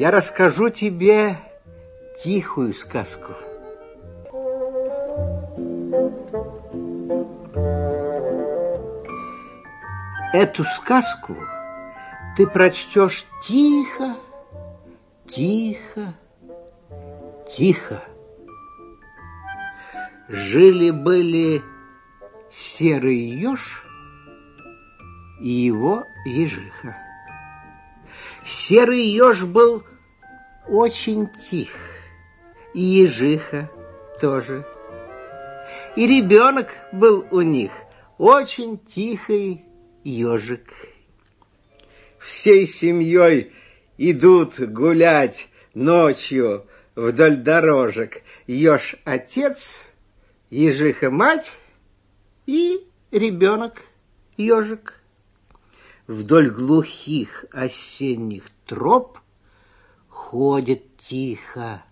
я расскажу тебе тихую сказку. Эту сказку ты прочтешь тихо, тихо, тихо. Жили-были серый еж и его ежиха. Серый еж был очень тих, и ежиха тоже. И ребенок был у них очень тихий ежик. Всей семьей идут гулять ночью вдоль дорожек. Еж отец, ежиха мать и ребенок ежик. Вдоль глухих осенних троп ходит тихо,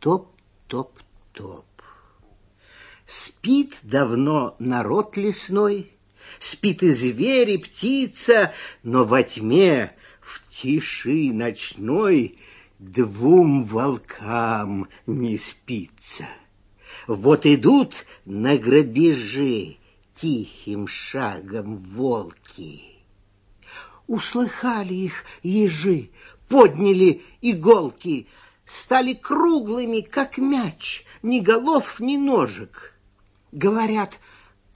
топ-топ-топ. Спит давно народ лесной, спит и зверь, и птица, но во тьме, в тиши ночной, двум волкам не спится. Вот идут на грабежи тихим шагом волки. Услыхали их ежи, подняли иголки, стали круглыми, как мяч, ни голов, ни ножек. Говорят,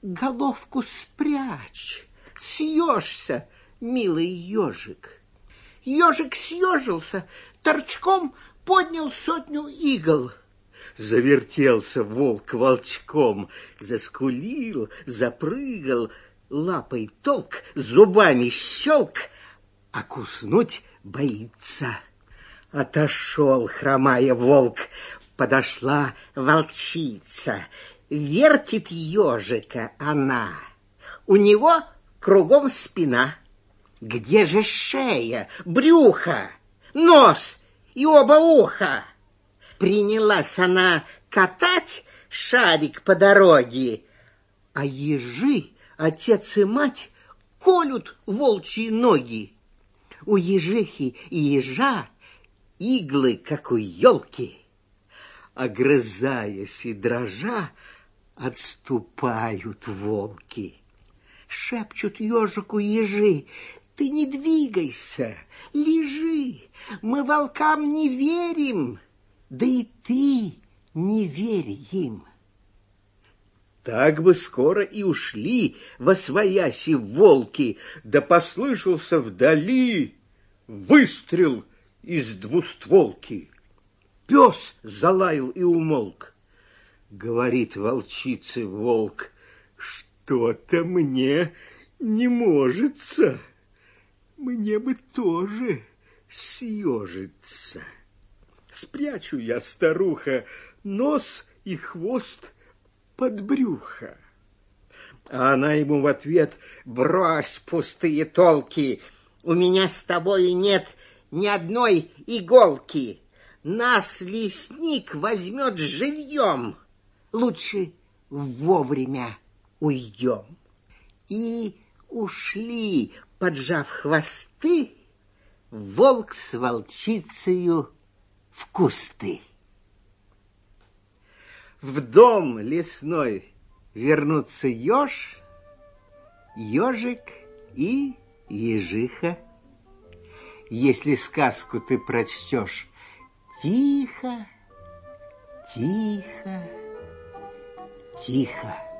головку спрячь, съешься, милый ежик. Ежик съежился, торчком поднял сотню игл. Завертелся волк волчком, заскулил, запрыгал, лапой толк, зубами щелк, а куснуть боится. Отошел, хромая волк, подошла волчица, вертит ежика она. У него кругом спина. Где же шея, брюхо, нос и оба уха? Принялась она катать шарик по дороге, а ежи, отец и мать, колют волчьи ноги. У ежихи и ежа иглы, как у елки. Огрызаясь и дрожа, отступают волки. Шепчут ежику ежи, ты не двигайся, лежи, мы волкам не верим, да и ты не верь им. Так бы скоро и ушли во свояси волки, да послышался вдали выстрел из двустволки. Пес залаял и умолк говорит волчице волк, что-то мне не можется. Мне бы тоже съежиться. Спрячу я, старуха, нос и хвост под брюхо. А она ему в ответ, брось пустые толки, у меня с тобой нет ни одной иголки. Нас лесник возьмет живьем лучше вовремя уйдем. И ушли, поджав хвосты, волк с волчицею в кусты. В дом лесной вернутся еж, ежик и ежиха. Если сказку ты прочтешь тихо, тихо, тихо.